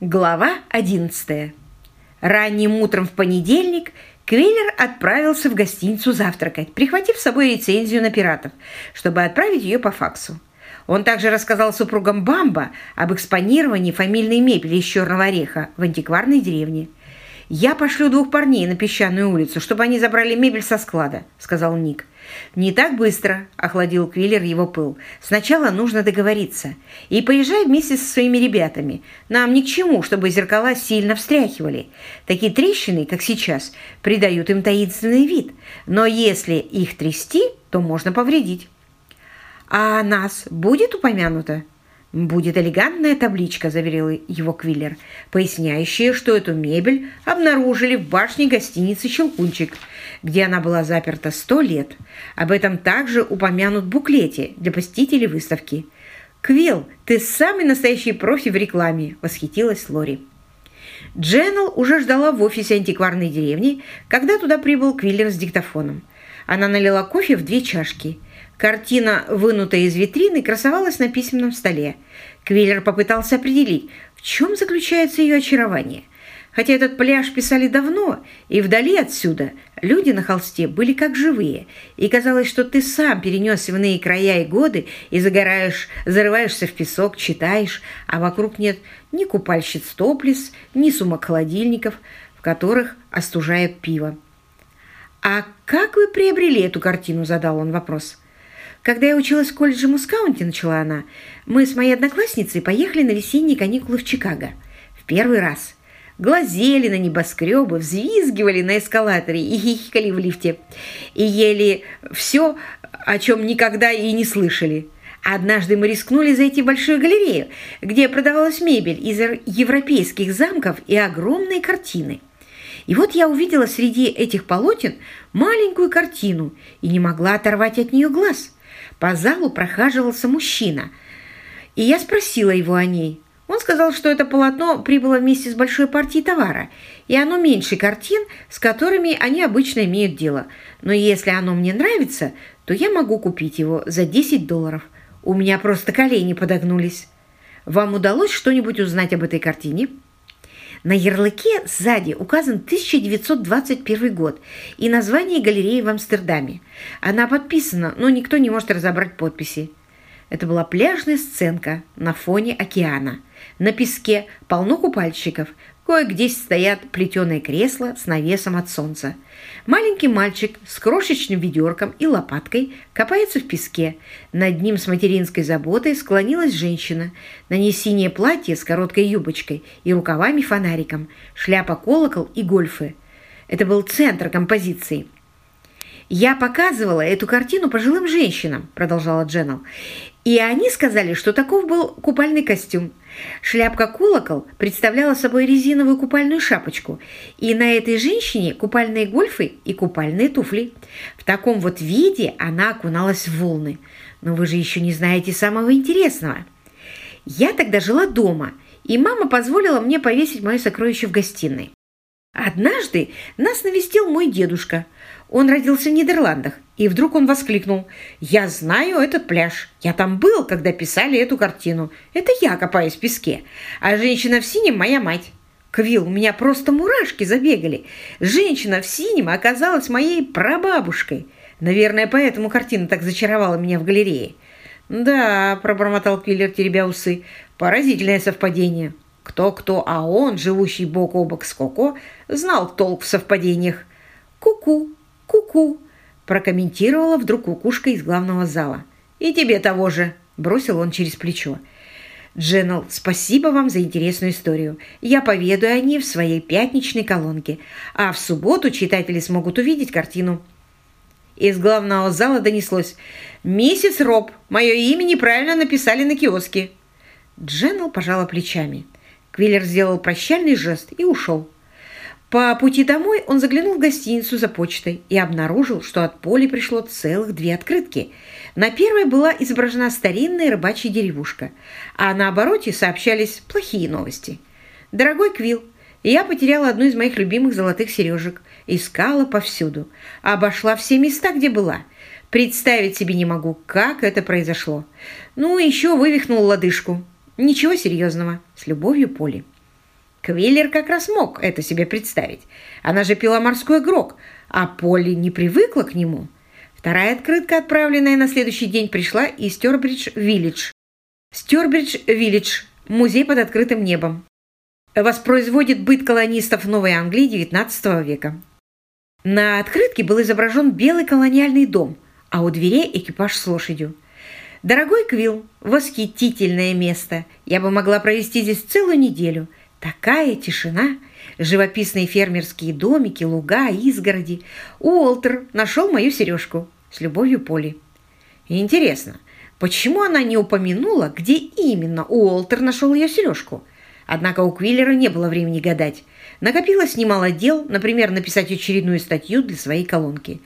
Глава 11. Ранним утром в понедельник Квиллер отправился в гостиницу завтракать, прихватив с собой рецензию на пиратов, чтобы отправить ее по факсу. Он также рассказал супругам Бамба об экспонировании фамильной мебели из Черного Ореха в антикварной деревне. «Я пошлю двух парней на песчаную улицу, чтобы они забрали мебель со склада», — сказал Ник. «Не так быстро», — охладил Квиллер его пыл. «Сначала нужно договориться. И поезжай вместе со своими ребятами. Нам ни к чему, чтобы зеркала сильно встряхивали. Такие трещины, как сейчас, придают им таинственный вид. Но если их трясти, то можно повредить». «А нас будет упомянуто?» «Будет элегантная табличка», – заверил его Квиллер, поясняющая, что эту мебель обнаружили в башне гостиницы «Щелкунчик», где она была заперта сто лет. Об этом также упомянут в буклете для посетителей выставки. «Квилл, ты самый настоящий профи в рекламе!» – восхитилась Лори. Дженнел уже ждала в офисе антикварной деревни, когда туда прибыл Квиллер с диктофоном. Она налила кофе в две чашки – Картина, вынутая из витрины, красовалась на письменном столе. Квиллер попытался определить, в чем заключается ее очарование. Хотя этот пляж писали давно, и вдали отсюда люди на холсте были как живые, и казалось, что ты сам перенес в иные края и годы и загораешь, зарываешься в песок, читаешь, а вокруг нет ни купальщиц топлис, ни сумок холодильников, в которых остужают пиво. «А как вы приобрели эту картину?» – задал он вопрос. Когда я училась в колледже Мускаунти, начала она, мы с моей одноклассницей поехали на весенние каникулы в Чикаго. В первый раз. Глазели на небоскребы, взвизгивали на эскалаторе и хихикали в лифте. И ели все, о чем никогда и не слышали. Однажды мы рискнули зайти в большую галерею, где продавалась мебель из европейских замков и огромные картины. И вот я увидела среди этих полотен маленькую картину и не могла оторвать от нее глаз – по залу прохаживался мужчина, и я спросила его о ней. Он сказал, что это полотно прибыло вместе с большой партией товара, и оно меньше картин, с которыми они обычно имеют дело. Но если оно мне нравится, то я могу купить его за 10 долларов. У меня просто колени подогнулись. Вам удалось что-нибудь узнать об этой картине?» На ярлыке сзади указан 1921 год и название галереи в Амстердаме. Она подписана, но никто не может разобрать подписи. Это была пляжная сценка на фоне океана. На песке полно купальщиков, Кое-где стоят плетеные кресла с навесом от солнца. Маленький мальчик с крошечным ведерком и лопаткой копается в песке. Над ним с материнской заботой склонилась женщина. На ней синее платье с короткой юбочкой и рукавами-фонариком, шляпа-колокол и гольфы. Это был центр композиции. «Я показывала эту картину пожилым женщинам», – продолжала Дженнел. «И они сказали, что таков был купальный костюм. Шляпка-колокол представляла собой резиновую купальную шапочку, и на этой женщине купальные гольфы и купальные туфли. В таком вот виде она окуналась в волны. Но вы же еще не знаете самого интересного. Я тогда жила дома, и мама позволила мне повесить мое сокровище в гостиной. Однажды нас навестил мой дедушка. Он родился в Нидерландах, и вдруг он воскликнул. «Я знаю этот пляж. Я там был, когда писали эту картину. Это я копаюсь в песке. А женщина в синем – моя мать». Квилл, у меня просто мурашки забегали. Женщина в синем оказалась моей прабабушкой. Наверное, поэтому картина так зачаровала меня в галерее. «Да», – пробормотал Квиллер, теребя усы, – «поразительное совпадение». Кто-кто, а он, живущий бок о бок с Коко, знал толк в совпадениях. «Ку-ку, ку-ку», прокомментировала вдруг кукушка из главного зала. «И тебе того же», – бросил он через плечо. «Дженнел, спасибо вам за интересную историю. Я поведаю о ней в своей пятничной колонке, а в субботу читатели смогут увидеть картину». Из главного зала донеслось «Миссис Роб, мое имя неправильно написали на киоске». Дженнел пожала плечами. Квиллер сделал прощальный жест и ушел. По пути домой он заглянул в гостиницу за почтой и обнаружил, что от Поли пришло целых две открытки. На первой была изображена старинная рыбачья деревушка, а на обороте сообщались плохие новости. «Дорогой Квилл, я потеряла одну из моих любимых золотых сережек. Искала повсюду. Обошла все места, где была. Представить себе не могу, как это произошло. Ну, еще вывихнул лодыжку. Ничего серьезного. С любовью, Поли. Квиллер как раз мог это себе представить. Она же пила морской грок, а Полли не привыкла к нему. Вторая открытка, отправленная на следующий день, пришла из Стёрбридж-Виллидж. Стёрбридж-Виллидж – музей под открытым небом. Воспроизводит быт колонистов Новой Англии XIX века. На открытке был изображен белый колониальный дом, а у дверей экипаж с лошадью. «Дорогой Квилл, восхитительное место! Я бы могла провести здесь целую неделю – Такая тишина, живописные фермерские домики, луга, изгороди. Уолтер нашел мою сережку. С любовью, Поли. Интересно, почему она не упомянула, где именно Уолтер нашел ее сережку? Однако у Квиллера не было времени гадать. Накопилось немало дел, например, написать очередную статью для своей колонки.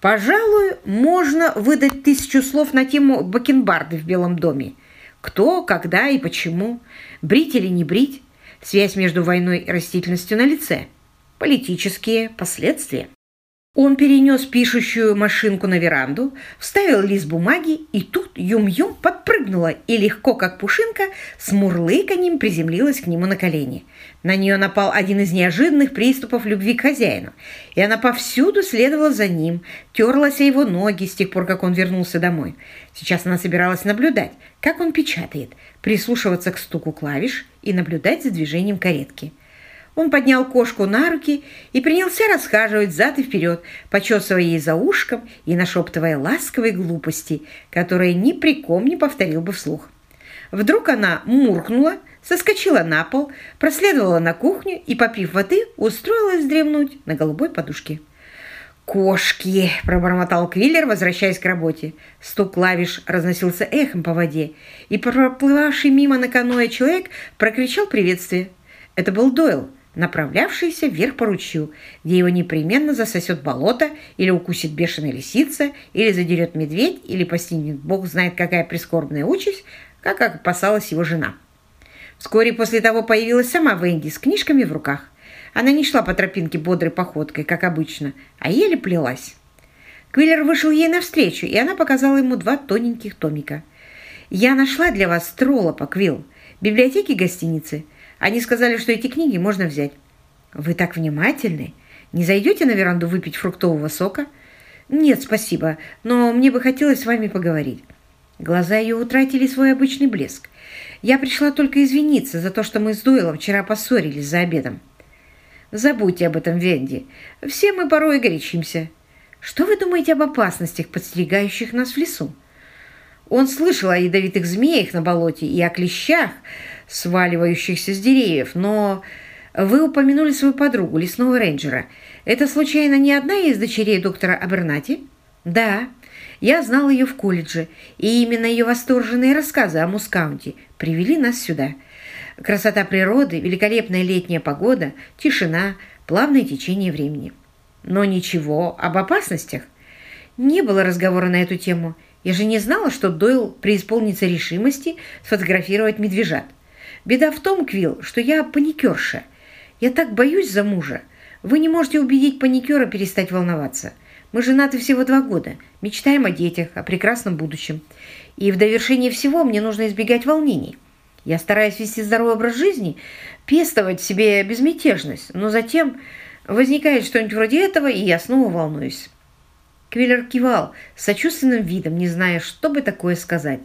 Пожалуй, можно выдать тысячу слов на тему бакенбарды в Белом доме. Кто, когда и почему, брить или не брить, связь между войной и растительностью на лице, политические последствия. Он перенес пишущую машинку на веранду, вставил лист бумаги, и тут Юм-Юм подпрыгнула и легко, как пушинка, с мурлыканьем приземлилась к нему на колени. На нее напал один из неожиданных приступов любви к хозяину, и она повсюду следовала за ним, терлась о его ноги с тех пор, как он вернулся домой. Сейчас она собиралась наблюдать, как он печатает, прислушиваться к стуку клавиш и наблюдать за движением каретки. Он поднял кошку на руки и принялся расхаживать взад и вперед, почесывая ей за ушком и нашептывая ласковые глупости, которые ни при ком не повторил бы вслух. Вдруг она муркнула, соскочила на пол, проследовала на кухню и, попив воды, устроилась вздремнуть на голубой подушке. «Кошки!» – пробормотал Квиллер, возвращаясь к работе. Стук клавиш разносился эхом по воде, и проплывавший мимо на каноэ человек прокричал приветствие. Это был Дойл, направлявшийся вверх по ручью, где его непременно засосет болото, или укусит бешеная лисица, или задерет медведь, или постигнет бог знает какая прискорбная участь, как опасалась его жена. Вскоре после того появилась сама Венди с книжками в руках. Она не шла по тропинке бодрой походкой, как обычно, а еле плелась. Квиллер вышел ей навстречу, и она показала ему два тоненьких томика. «Я нашла для вас троллопа, Квилл, библиотеки гостиницы. Они сказали, что эти книги можно взять. Вы так внимательны. Не зайдете на веранду выпить фруктового сока? Нет, спасибо, но мне бы хотелось с вами поговорить. Глаза ее утратили свой обычный блеск. Я пришла только извиниться за то, что мы с Дойлом вчера поссорились за обедом. Забудьте об этом, Венди. Все мы порой горячимся. Что вы думаете об опасностях, подстерегающих нас в лесу? Он слышал о ядовитых змеях на болоте и о клещах, сваливающихся с деревьев, но вы упомянули свою подругу, лесного рейнджера. Это, случайно, не одна из дочерей доктора Абернати? Да, я знал ее в колледже, и именно ее восторженные рассказы о Мускаунте привели нас сюда. Красота природы, великолепная летняя погода, тишина, плавное течение времени. Но ничего об опасностях. Не было разговора на эту тему. Я же не знала, что Дойл преисполнится решимости сфотографировать медвежат. Беда в том, Квилл, что я паникерша. Я так боюсь за мужа. Вы не можете убедить паникера перестать волноваться. Мы женаты всего два года, мечтаем о детях, о прекрасном будущем. И в довершение всего мне нужно избегать волнений. Я стараюсь вести здоровый образ жизни, пестовать себе безмятежность, но затем возникает что-нибудь вроде этого, и я снова волнуюсь. Квиллер кивал с сочувственным видом, не зная, что бы такое сказать.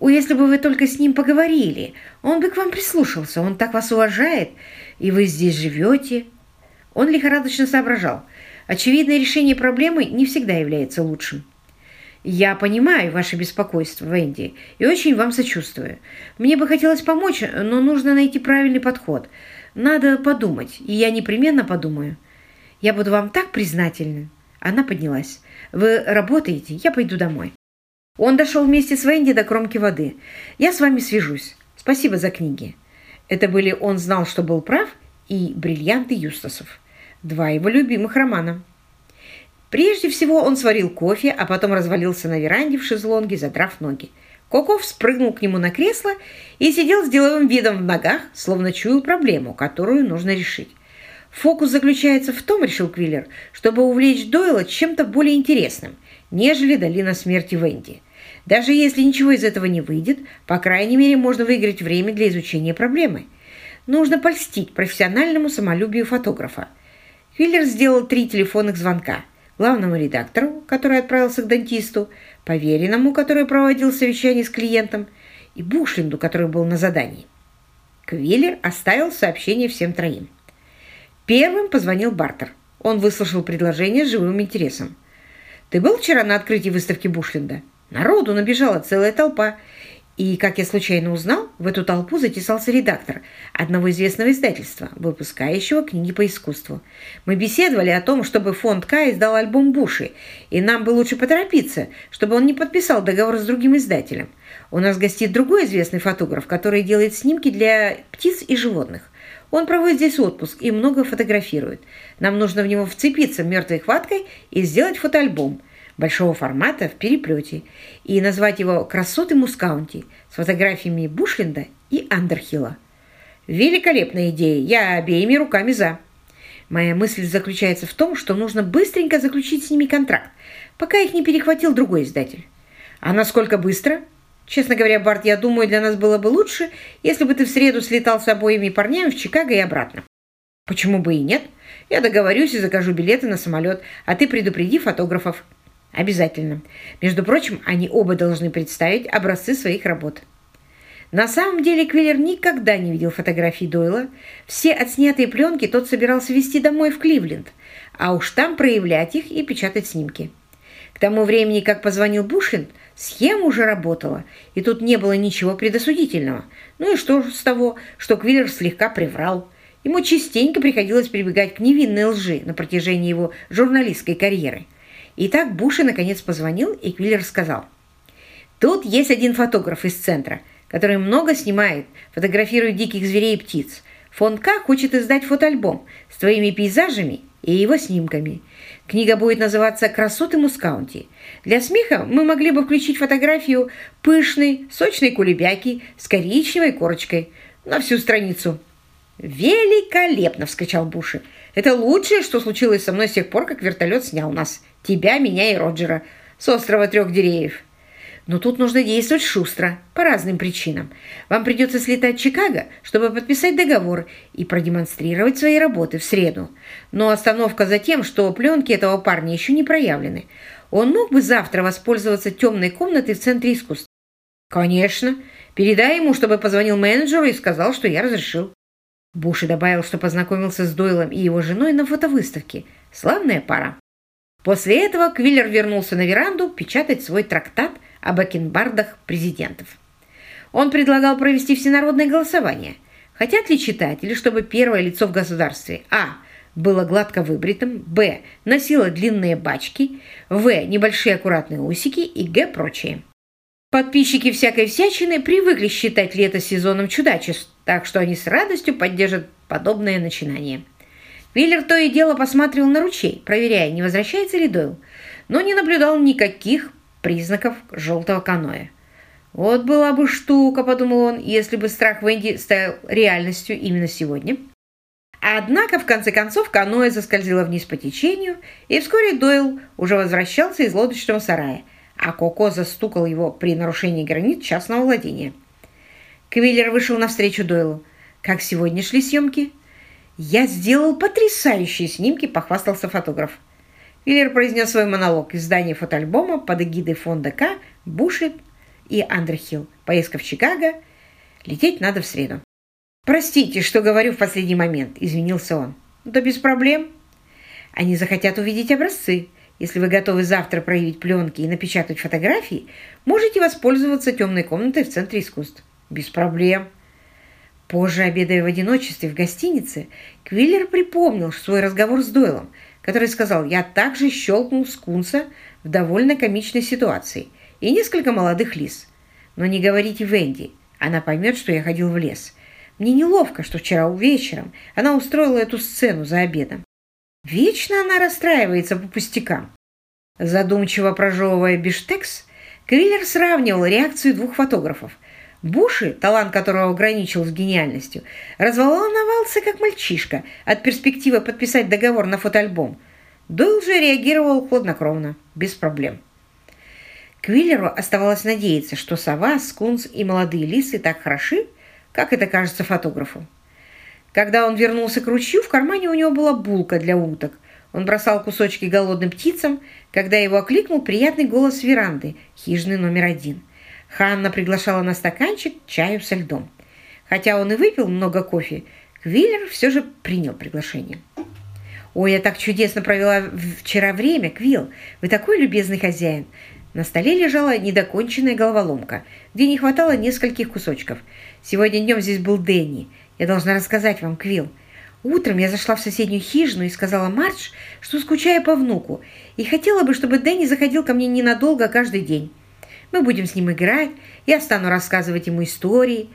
«О, если бы вы только с ним поговорили, он бы к вам прислушался, он так вас уважает, и вы здесь живете». Он лихорадочно соображал. Очевидное решение проблемы не всегда является лучшим. «Я понимаю ваше беспокойство, Венди, и очень вам сочувствую. Мне бы хотелось помочь, но нужно найти правильный подход. Надо подумать, и я непременно подумаю. Я буду вам так признательна». Она поднялась. «Вы работаете? Я пойду домой». Он дошел вместе с Венди до кромки воды. «Я с вами свяжусь. Спасибо за книги». Это были «Он знал, что был прав» и «Бриллианты Юстасов». Два его любимых романа. Прежде всего он сварил кофе, а потом развалился на веранде в шезлонге, задрав ноги. Коков спрыгнул к нему на кресло и сидел с деловым видом в ногах, словно чуял проблему, которую нужно решить. Фокус заключается в том, решил Квиллер, чтобы увлечь Дойла чем-то более интересным, нежели долина смерти Венди. Даже если ничего из этого не выйдет, по крайней мере, можно выиграть время для изучения проблемы. Нужно польстить профессиональному самолюбию фотографа. Квиллер сделал три телефонных звонка. Главному редактору, который отправился к дантисту, поверенному, который проводил совещание с клиентом, и Бушлинду, который был на задании. Квиллер оставил сообщение всем троим. Первым позвонил Бартер. Он выслушал предложение с живым интересом. «Ты был вчера на открытии выставки Бушлинда?» Народу набежала целая толпа, и, как я случайно узнал, в эту толпу затесался редактор одного известного издательства, выпускающего книги по искусству. Мы беседовали о том, чтобы фонд К издал альбом Буши, и нам бы лучше поторопиться, чтобы он не подписал договор с другим издателем. У нас гостит другой известный фотограф, который делает снимки для птиц и животных. Он проводит здесь отпуск и много фотографирует. Нам нужно в него вцепиться мертвой хваткой и сделать фотоальбом – большого формата в переплете и назвать его «Красоты Мускаунти» с фотографиями Бушлинда и Андерхилла. Великолепная идея, я обеими руками за. Моя мысль заключается в том, что нужно быстренько заключить с ними контракт, пока их не перехватил другой издатель. А насколько быстро? Честно говоря, Барт, я думаю, для нас было бы лучше, если бы ты в среду слетал с обоими парнями в Чикаго и обратно. Почему бы и нет? Я договорюсь и закажу билеты на самолет, а ты предупреди фотографов. Обязательно. Между прочим, они оба должны представить образцы своих работ. На самом деле Квиллер никогда не видел фотографий Дойла. Все отснятые пленки тот собирался везти домой в Кливленд, а уж там проявлять их и печатать снимки. К тому времени, как позвонил Бушин, схема уже работала, и тут не было ничего предосудительного. Ну и что с того, что Квиллер слегка приврал. Ему частенько приходилось прибегать к невинной лжи на протяжении его журналистской карьеры – Итак, Буши наконец позвонил, и Квиллер сказал. «Тут есть один фотограф из центра, который много снимает, фотографирует диких зверей и птиц. Фонд К хочет издать фотоальбом с твоими пейзажами и его снимками. Книга будет называться «Красоты Мускаунти». Для смеха мы могли бы включить фотографию пышной, сочной кулебяки с коричневой корочкой на всю страницу. «Великолепно!» – вскричал Буши. «Это лучшее, что случилось со мной с тех пор, как вертолет снял нас. Тебя, меня и Роджера. С острова трех деревьев. Но тут нужно действовать шустро, по разным причинам. Вам придется слетать в Чикаго, чтобы подписать договор и продемонстрировать свои работы в среду. Но остановка за тем, что пленки этого парня еще не проявлены. Он мог бы завтра воспользоваться темной комнатой в Центре искусств? Конечно. Передай ему, чтобы позвонил менеджеру и сказал, что я разрешил. Буши добавил, что познакомился с Дойлом и его женой на фотовыставке. Славная пара. После этого Квиллер вернулся на веранду печатать свой трактат о бакенбардах президентов. Он предлагал провести всенародное голосование. Хотят ли читатели, чтобы первое лицо в государстве а. было гладко выбритым, б. носило длинные бачки, в. небольшие аккуратные усики и г. прочее. Подписчики всякой всячины привыкли считать лето сезоном чудачеств, так что они с радостью поддержат подобное начинание. Виллер то и дело посматривал на ручей, проверяя, не возвращается ли Дойл, но не наблюдал никаких признаков желтого каноэ. «Вот была бы штука», — подумал он, «если бы страх Венди стал реальностью именно сегодня». Однако, в конце концов, каноэ заскользило вниз по течению, и вскоре Дойл уже возвращался из лодочного сарая, а Коко застукал его при нарушении границ частного владения. Квиллер вышел навстречу Дойлу. «Как сегодня шли съемки?» «Я сделал потрясающие снимки», – похвастался фотограф. Виллер произнес свой монолог из здания фотоальбома под эгидой фонда К, Бушет и Андерхилл. Поездка в Чикаго. Лететь надо в среду. «Простите, что говорю в последний момент», – извинился он. «Да без проблем. Они захотят увидеть образцы. Если вы готовы завтра проявить пленки и напечатать фотографии, можете воспользоваться темной комнатой в Центре искусств». «Без проблем», Позже, обедая в одиночестве в гостинице, Квиллер припомнил свой разговор с Дойлом, который сказал «Я также щелкнул скунса в довольно комичной ситуации и несколько молодых лис. Но не говорите Венди, она поймет, что я ходил в лес. Мне неловко, что вчера вечером она устроила эту сцену за обедом. Вечно она расстраивается по пустякам». Задумчиво прожевывая биштекс, Квиллер сравнивал реакцию двух фотографов – Буши, талант которого ограничил с гениальностью, разволновался как мальчишка от перспективы подписать договор на фотоальбом. Дойл же реагировал хладнокровно, без проблем. Квиллеру оставалось надеяться, что сова, скунс и молодые лисы так хороши, как это кажется фотографу. Когда он вернулся к ручью, в кармане у него была булка для уток. Он бросал кусочки голодным птицам, когда его окликнул приятный голос веранды, хижины номер один. Ханна приглашала на стаканчик чаю со льдом. Хотя он и выпил много кофе, Квиллер все же принял приглашение. «Ой, я так чудесно провела вчера время, Квилл! Вы такой любезный хозяин!» На столе лежала недоконченная головоломка, где не хватало нескольких кусочков. «Сегодня днем здесь был Дэнни. Я должна рассказать вам, Квилл. Утром я зашла в соседнюю хижину и сказала Мардж, что скучаю по внуку, и хотела бы, чтобы Дэнни заходил ко мне ненадолго каждый день. Мы будем с ним играть, я стану рассказывать ему истории».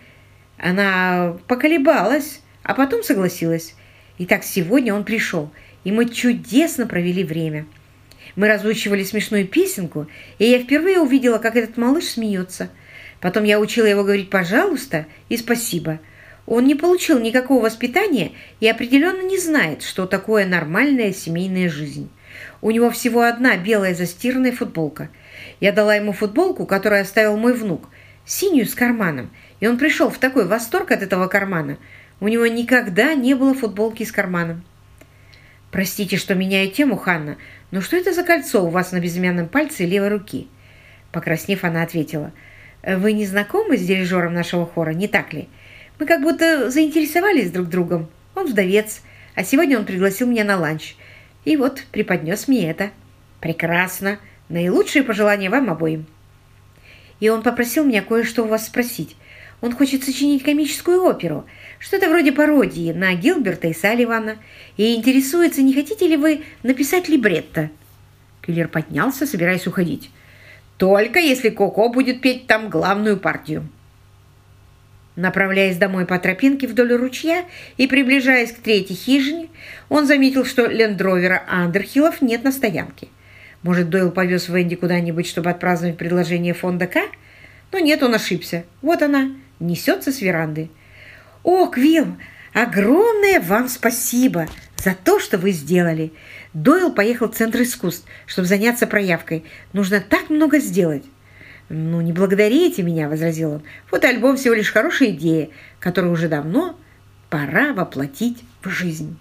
Она поколебалась, а потом согласилась. Итак, сегодня он пришел, и мы чудесно провели время. Мы разучивали смешную песенку, и я впервые увидела, как этот малыш смеется. Потом я учила его говорить «пожалуйста» и «спасибо». Он не получил никакого воспитания и определенно не знает, что такое нормальная семейная жизнь. У него всего одна белая застиранная футболка. Я дала ему футболку, которую оставил мой внук, синюю с карманом, и он пришел в такой восторг от этого кармана. У него никогда не было футболки с карманом. «Простите, что меняю тему, Ханна, но что это за кольцо у вас на безымянном пальце левой руки?» Покраснев, она ответила. «Вы не знакомы с дирижером нашего хора, не так ли? Мы как будто заинтересовались друг другом. Он вдовец, а сегодня он пригласил меня на ланч. И вот преподнес мне это. Прекрасно. Наилучшие пожелания вам обоим». И он попросил меня кое-что у вас спросить. Он хочет сочинить комическую оперу, что-то вроде пародии на Гилберта и Салливана, и интересуется, не хотите ли вы написать либретто. Киллер поднялся, собираясь уходить. «Только если Коко будет петь там главную партию». Направляясь домой по тропинке вдоль ручья и приближаясь к третьей хижине, он заметил, что лендровера Андерхиллов нет на стоянке. Может, Дойл повез Венди куда-нибудь, чтобы отпраздновать предложение фонда К? Но нет, он ошибся. Вот она, несется с веранды. «О, Квилл, огромное вам спасибо за то, что вы сделали!» Дойл поехал в Центр искусств, чтобы заняться проявкой. Нужно так много сделать. «Ну, не благодарите меня», — возразил он. «Фотоальбом всего лишь хорошая идея, которую уже давно пора воплотить в жизнь».